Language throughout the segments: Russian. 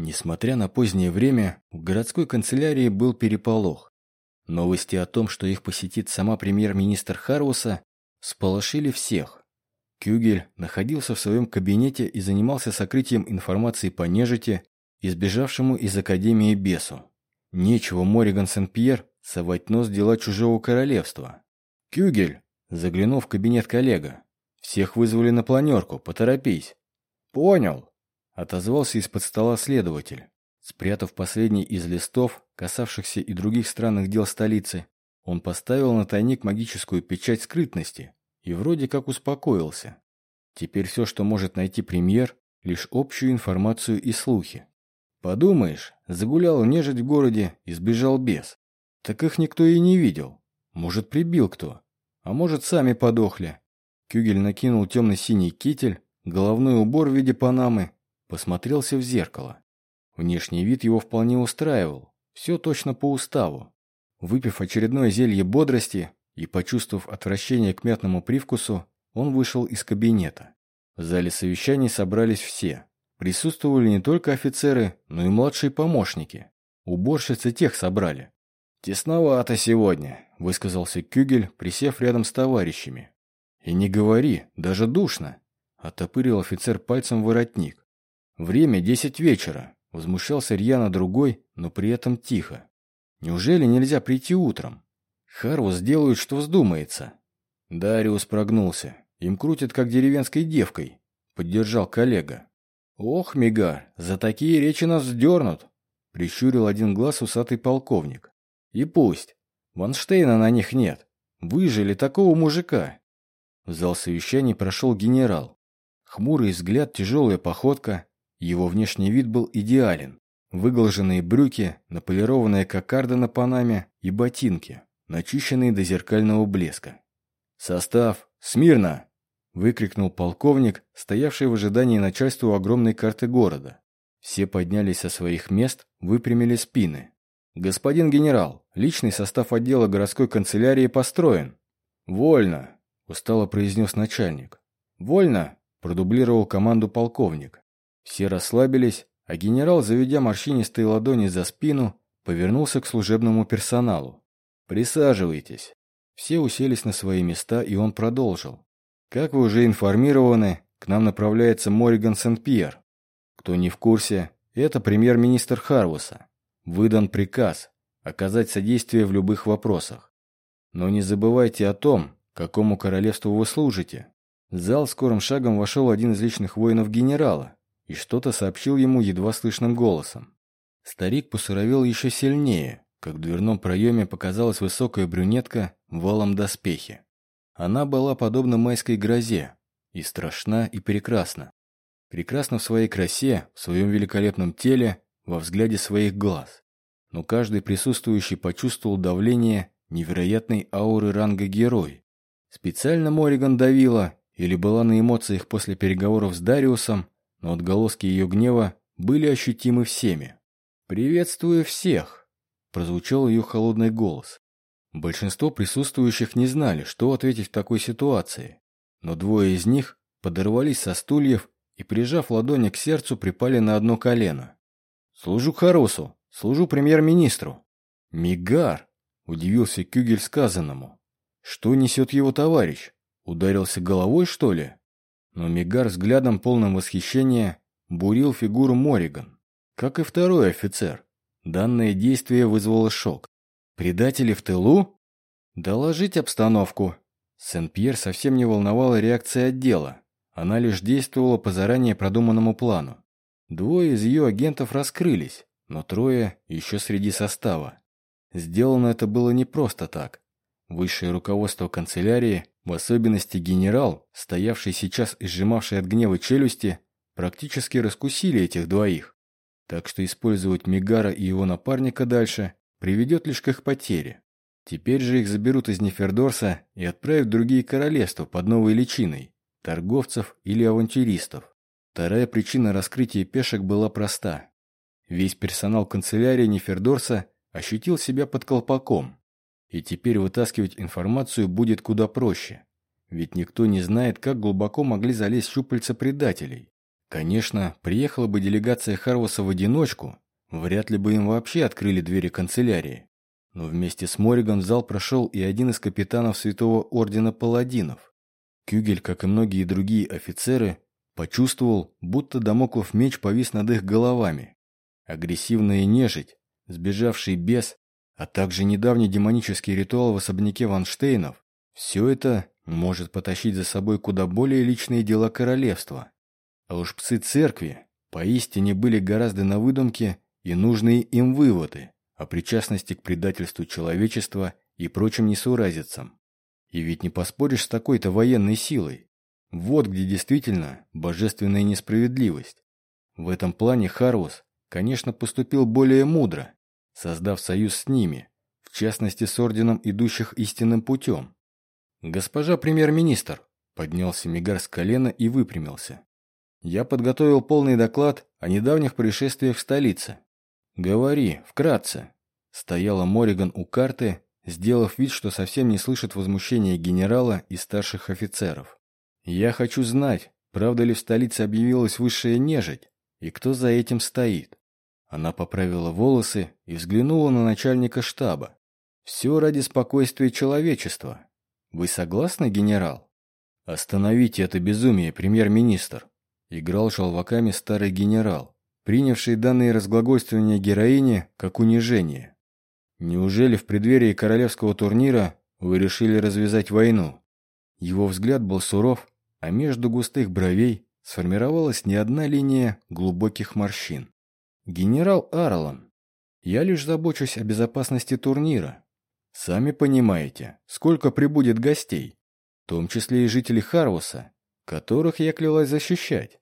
Несмотря на позднее время, в городской канцелярии был переполох. Новости о том, что их посетит сама премьер-министр Харвуса, сполошили всех. Кюгель находился в своем кабинете и занимался сокрытием информации по нежити, избежавшему из Академии бесу. Нечего Мориган Сен-Пьер совать нос дела чужого королевства. «Кюгель!» – заглянул в кабинет коллега. «Всех вызвали на планерку, поторопись». «Понял!» – отозвался из-под стола следователь. Спрятав последний из листов, касавшихся и других странных дел столицы, он поставил на тайник магическую печать скрытности и вроде как успокоился. Теперь все, что может найти премьер, лишь общую информацию и слухи. Подумаешь, загулял нежить в городе и сбежал без. Так их никто и не видел. Может, прибил кто. А может, сами подохли. Кюгель накинул темно-синий китель, головной убор в виде панамы, посмотрелся в зеркало. Внешний вид его вполне устраивал. Все точно по уставу. Выпив очередное зелье бодрости и почувствовав отвращение к мятному привкусу, он вышел из кабинета. В зале совещаний собрались все. Присутствовали не только офицеры, но и младшие помощники. Уборщицы тех собрали. «Тесновато сегодня», – высказался Кюгель, присев рядом с товарищами. «И не говори, даже душно», – отопырил офицер пальцем воротник. «Время десять вечера», – возмущался рьяно другой, но при этом тихо. «Неужели нельзя прийти утром? Харвус сделают, что вздумается». Дариус прогнулся. Им крутят, как деревенской девкой, — поддержал коллега. «Ох, Мигар, за такие речи нас вздернут!» — прищурил один глаз усатый полковник. «И пусть. Ванштейна на них нет. Выжили такого мужика!» В зал совещаний прошел генерал. Хмурый взгляд, тяжелая походка. Его внешний вид был идеален. Выглаженные брюки, наполированная кокарда на панаме и ботинки, начищенные до зеркального блеска. «Состав! Смирно!» – выкрикнул полковник, стоявший в ожидании начальства у огромной карты города. Все поднялись со своих мест, выпрямили спины. «Господин генерал, личный состав отдела городской канцелярии построен». «Вольно», – устало произнес начальник. «Вольно», – продублировал команду полковник. Все расслабились, а генерал, заведя морщинистые ладони за спину, повернулся к служебному персоналу. «Присаживайтесь». Все уселись на свои места, и он продолжил. Как вы уже информированы, к нам направляется Мориган Сент-Пьер. Кто не в курсе, это премьер-министр Харвуса. Выдан приказ оказать содействие в любых вопросах. Но не забывайте о том, какому королевству вы служите. В зал скорым шагом вошел один из личных воинов генерала и что-то сообщил ему едва слышным голосом. Старик посуровел еще сильнее, как в дверном проеме показалась высокая брюнетка в валом доспехе. Она была подобна майской грозе, и страшна, и прекрасна. Прекрасна в своей красе, в своем великолепном теле, во взгляде своих глаз. Но каждый присутствующий почувствовал давление невероятной ауры ранга герой. Специально Мориган давила или была на эмоциях после переговоров с Дариусом, но отголоски ее гнева были ощутимы всеми. «Приветствую всех!» – прозвучал ее холодный голос. Большинство присутствующих не знали, что ответить в такой ситуации, но двое из них подорвались со стульев и, прижав ладони к сердцу, припали на одно колено. «Служу Харусу, служу премьер-министру». «Мигар!» – удивился Кюгель сказанному. «Что несет его товарищ? Ударился головой, что ли?» Но Мигар взглядом полным восхищения бурил фигуру Мориган. Как и второй офицер. Данное действие вызвало шок. Предатели в тылу? Доложить обстановку. Сен-Пьер совсем не волновала реакция отдела. Она лишь действовала по заранее продуманному плану. Двое из ее агентов раскрылись, но трое еще среди состава. Сделано это было не просто так. Высшее руководство канцелярии, в особенности генерал, стоявший сейчас и сжимавший от гнева челюсти, практически раскусили этих двоих. Так что использовать Мигара и его напарника дальше приведет лишь к их потере. Теперь же их заберут из Нефердорса и отправят в другие королевства под новой личиной – торговцев или авантюристов. Вторая причина раскрытия пешек была проста. Весь персонал канцелярии Нефердорса ощутил себя под колпаком. И теперь вытаскивать информацию будет куда проще. Ведь никто не знает, как глубоко могли залезть щупальца предателей. Конечно, приехала бы делегация Харваса в одиночку, вряд ли бы им вообще открыли двери канцелярии. Но вместе с Мориган в зал прошел и один из капитанов Святого Ордена Паладинов. Кюгель, как и многие другие офицеры, почувствовал, будто домоклов меч повис над их головами. Агрессивная нежить, сбежавший бес, а также недавний демонический ритуал в особняке Ванштейнов – все это может потащить за собой куда более личные дела королевства. А уж псы церкви поистине были гораздо на выдумке и нужные им выводы о причастности к предательству человечества и прочим несуразицам. И ведь не поспоришь с такой-то военной силой. Вот где действительно божественная несправедливость. В этом плане Харус, конечно, поступил более мудро, создав союз с ними, в частности с орденом идущих истинным путем. «Госпожа премьер-министр», — поднялся Мигар с колена и выпрямился. Я подготовил полный доклад о недавних происшествиях в столице. Говори, вкратце. Стояла Мориган у карты, сделав вид, что совсем не слышит возмущения генерала и старших офицеров. Я хочу знать, правда ли в столице объявилась высшая нежить, и кто за этим стоит. Она поправила волосы и взглянула на начальника штаба. Все ради спокойствия человечества. Вы согласны, генерал? Остановите это безумие, премьер-министр. Играл желваками старый генерал, принявший данные разглагольствования героини как унижение. Неужели в преддверии королевского турнира вы решили развязать войну? Его взгляд был суров, а между густых бровей сформировалась не одна линия глубоких морщин. «Генерал Арлан, я лишь забочусь о безопасности турнира. Сами понимаете, сколько прибудет гостей, в том числе и жителей Харвуса, которых я клялась защищать.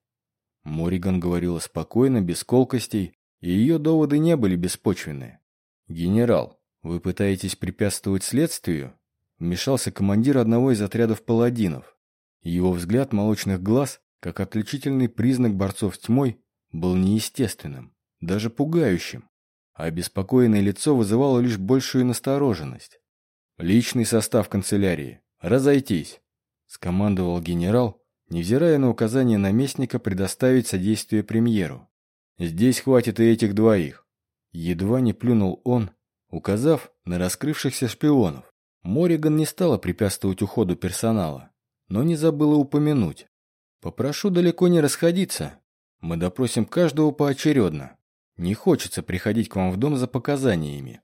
Мориган говорила спокойно, без колкостей, и ее доводы не были беспочвенны. «Генерал, вы пытаетесь препятствовать следствию?» Вмешался командир одного из отрядов паладинов. Его взгляд молочных глаз, как отличительный признак борцов с тьмой, был неестественным, даже пугающим, а обеспокоенное лицо вызывало лишь большую настороженность. «Личный состав канцелярии. Разойтись!» – скомандовал генерал, невзирая на указание наместника предоставить содействие премьеру. «Здесь хватит и этих двоих». Едва не плюнул он, указав на раскрывшихся шпионов. Мориган не стала препятствовать уходу персонала, но не забыла упомянуть. «Попрошу далеко не расходиться. Мы допросим каждого поочередно. Не хочется приходить к вам в дом за показаниями».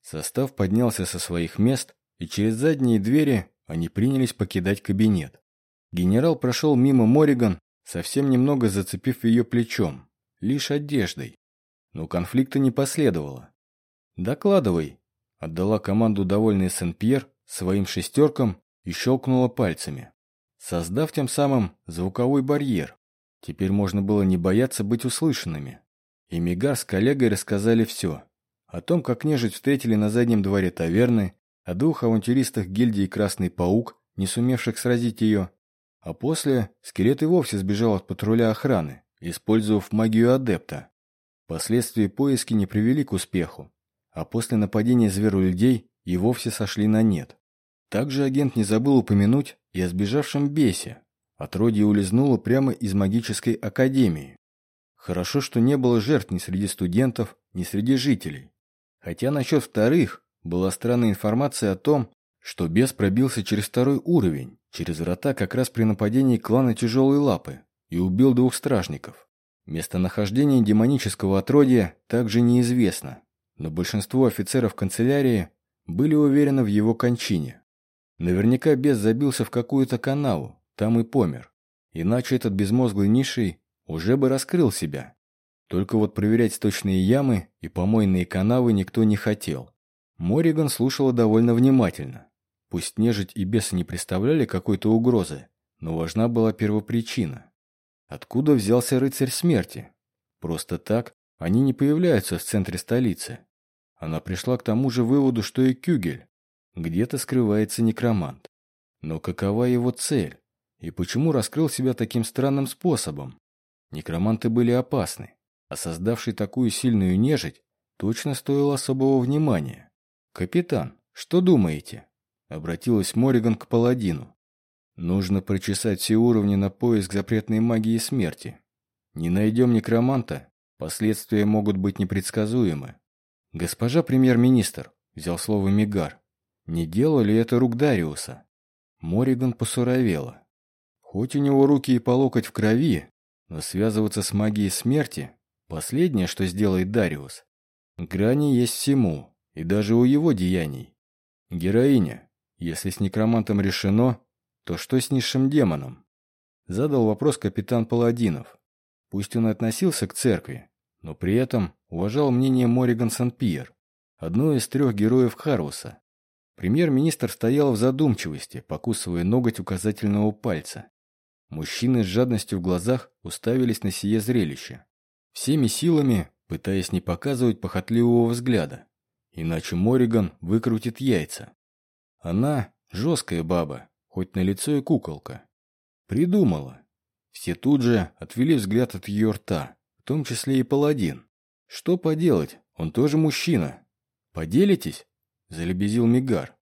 Состав поднялся со своих мест, и через задние двери они принялись покидать кабинет. Генерал прошел мимо Мориган, совсем немного зацепив ее плечом, лишь одеждой. Но конфликта не последовало. «Докладывай», — отдала команду довольный Сен-Пьер своим шестеркам и щелкнула пальцами, создав тем самым звуковой барьер. Теперь можно было не бояться быть услышанными. И Мигар с коллегой рассказали все. О том, как нежить встретили на заднем дворе таверны, о двух авантюристах гильдии «Красный паук», не сумевших сразить ее, а после скелет и вовсе сбежал от патруля охраны, использовав магию адепта. Впоследствии поиски не привели к успеху, а после нападения зверолюдей и вовсе сошли на нет. Также агент не забыл упомянуть и о сбежавшем бесе. Отродье улизнуло прямо из магической академии. Хорошо, что не было жертв ни среди студентов, ни среди жителей. Хотя насчет вторых была странная информация о том, что бес пробился через второй уровень, через врата как раз при нападении клана Тяжелой Лапы, и убил двух стражников. Местонахождение демонического отродья также неизвестно, но большинство офицеров канцелярии были уверены в его кончине. Наверняка бес забился в какую-то канаву, там и помер. Иначе этот безмозглый низший уже бы раскрыл себя. Только вот проверять сточные ямы и помойные канавы никто не хотел. Мориган слушала довольно внимательно. Пусть нежить и бесы не представляли какой-то угрозы, но важна была первопричина. Откуда взялся рыцарь смерти? Просто так они не появляются в центре столицы. Она пришла к тому же выводу, что и Кюгель. Где-то скрывается некромант. Но какова его цель? И почему раскрыл себя таким странным способом? Некроманты были опасны, а создавший такую сильную нежить точно стоил особого внимания. «Капитан, что думаете?» Обратилась Мориган к паладину. Нужно прочесать все уровни на поиск запретной магии смерти. Не найдем некроманта, последствия могут быть непредсказуемы. Госпожа премьер-министр, взял слово Мигар, не дело ли это рук Дариуса? Мориган посуровела. Хоть у него руки и по локоть в крови, но связываться с магией смерти – последнее, что сделает Дариус. Грани есть всему, и даже у его деяний. Героиня, если с некромантом решено, то что с низшим демоном? Задал вопрос капитан Паладинов. Пусть он относился к церкви, но при этом уважал мнение Мориган Сан-Пьер, одной из трех героев Харуса. Премьер-министр стоял в задумчивости, покусывая ноготь указательного пальца. Мужчины с жадностью в глазах уставились на сие зрелище. Всеми силами, пытаясь не показывать похотливого взгляда. Иначе Мориган выкрутит яйца. Она жесткая баба, хоть на лицо и куколка. Придумала. Все тут же отвели взгляд от ее рта, в том числе и паладин. Что поделать, он тоже мужчина. Поделитесь? Залебезил Мигар.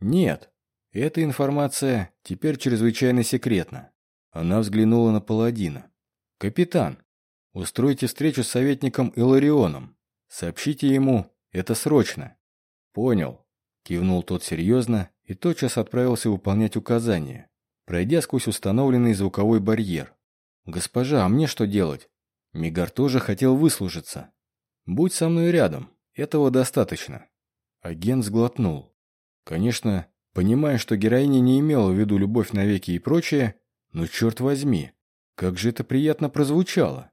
Нет, эта информация теперь чрезвычайно секретна. Она взглянула на паладина. Капитан, устройте встречу с советником Иларионом. Сообщите ему, это срочно. Понял. Кивнул тот серьезно и тотчас отправился выполнять указания, пройдя сквозь установленный звуковой барьер. «Госпожа, а мне что делать?» Мигар тоже хотел выслужиться. «Будь со мной рядом, этого достаточно». Агент сглотнул. Конечно, понимая, что героиня не имела в виду любовь навеки и прочее, но черт возьми, как же это приятно прозвучало.